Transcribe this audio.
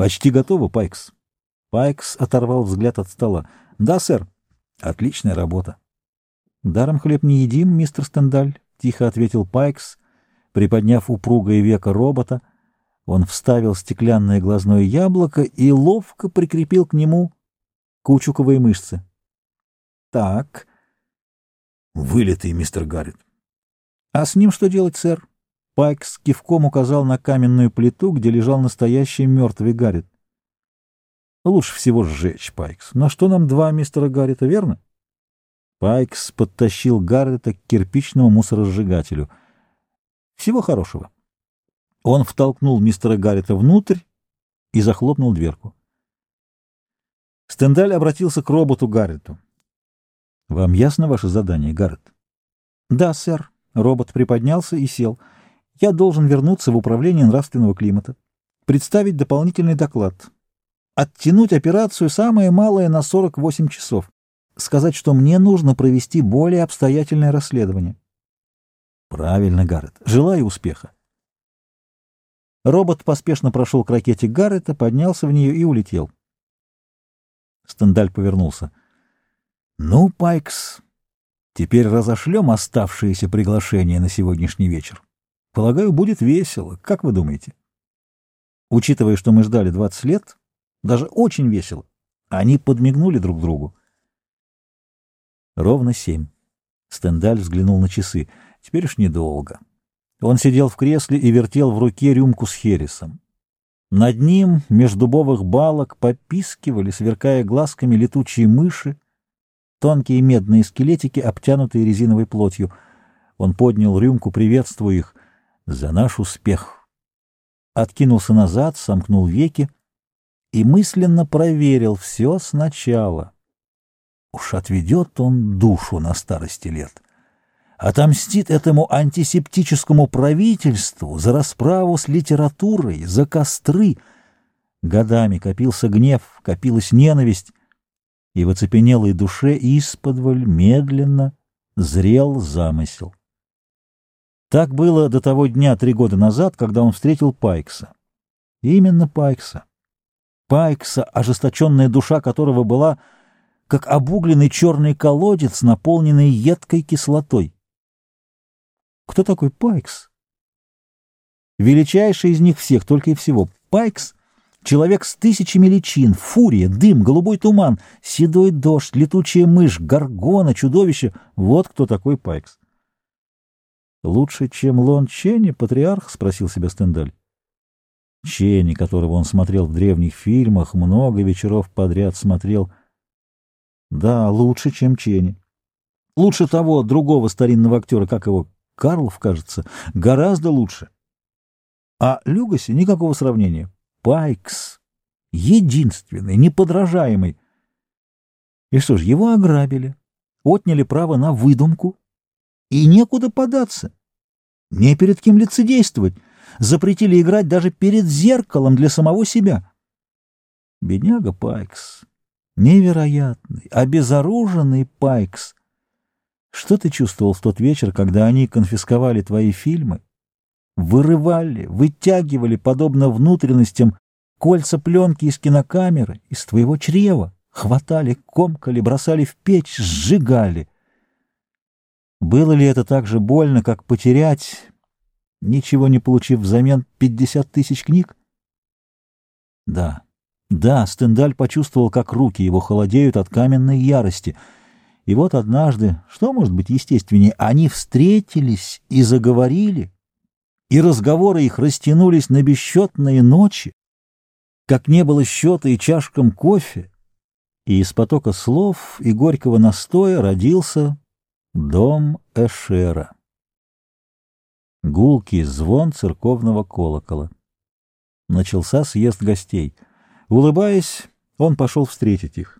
Почти готово, Пайкс. Пайкс оторвал взгляд от стола. Да, сэр. Отличная работа. Даром хлеб не едим, мистер Стендаль, тихо ответил Пайкс, приподняв упругое веко робота. Он вставил стеклянное глазное яблоко и ловко прикрепил к нему кучуковые мышцы. Так. Вылитый, мистер Гаррет. А с ним что делать, сэр? Пайкс кивком указал на каменную плиту, где лежал настоящий мертвый Гаррет. Лучше всего сжечь, Пайкс. На что нам два мистера Гаррета, верно? Пайкс подтащил Гаррета к кирпичному мусоросжигателю. Всего хорошего. Он втолкнул мистера Гаррета внутрь и захлопнул дверку. Стендаль обратился к роботу Гаррету. — Вам ясно ваше задание, Гаррет? — Да, сэр. Робот приподнялся и сел. — Я должен вернуться в управление нравственного климата, представить дополнительный доклад, оттянуть операцию самое малое на 48 часов, сказать, что мне нужно провести более обстоятельное расследование. — Правильно, Гаррет. Желаю успеха. Робот поспешно прошел к ракете Гаррета, поднялся в нее и улетел. Стендаль повернулся. — Ну, Пайкс, теперь разошлем оставшиеся приглашения на сегодняшний вечер. Полагаю, будет весело. Как вы думаете? Учитывая, что мы ждали 20 лет, даже очень весело. Они подмигнули друг другу. Ровно семь. Стендаль взглянул на часы. Теперь уж недолго. Он сидел в кресле и вертел в руке рюмку с хересом. Над ним, меж дубовых балок, попискивали, сверкая глазками, летучие мыши, тонкие медные скелетики, обтянутые резиновой плотью. Он поднял рюмку, приветствуя их. «За наш успех!» Откинулся назад, сомкнул веки и мысленно проверил все сначала. Уж отведет он душу на старости лет отомстит этому антисептическому правительству за расправу с литературой, за костры. Годами копился гнев, копилась ненависть, и в оцепенелой душе исподволь медленно зрел замысел. Так было до того дня три года назад, когда он встретил Пайкса. Именно Пайкса. Пайкса, ожесточенная душа которого была как обугленный черный колодец, наполненный едкой кислотой. Кто такой Пайкс? Величайший из них всех, только и всего. Пайкс — человек с тысячами личин, фурия, дым, голубой туман, седой дождь, летучая мышь, горгона, чудовище. Вот кто такой Пайкс. «Лучше, чем Лон Ченни, патриарх?» — спросил себя Стендаль. Ченни, которого он смотрел в древних фильмах, много вечеров подряд смотрел. Да, лучше, чем Ченни. Лучше того другого старинного актера, как его, Карлов, кажется, гораздо лучше. А Люгаси никакого сравнения. Пайкс. Единственный, неподражаемый. И что ж, его ограбили, отняли право на выдумку, и некуда податься. Не перед кем лицедействовать. Запретили играть даже перед зеркалом для самого себя. Бедняга Пайкс. Невероятный, обезоруженный Пайкс. Что ты чувствовал в тот вечер, когда они конфисковали твои фильмы, вырывали, вытягивали, подобно внутренностям, кольца пленки из кинокамеры, из твоего чрева, хватали, комкали, бросали в печь, сжигали? Было ли это так же больно, как потерять, ничего не получив взамен, пятьдесят тысяч книг? Да, да, Стендаль почувствовал, как руки его холодеют от каменной ярости — и вот однажды, что может быть естественнее, они встретились и заговорили, и разговоры их растянулись на бесчетные ночи, как не было счета и чашкам кофе, и из потока слов и горького настоя родился дом Эшера. Гулкий звон церковного колокола. Начался съезд гостей. Улыбаясь, он пошел встретить их.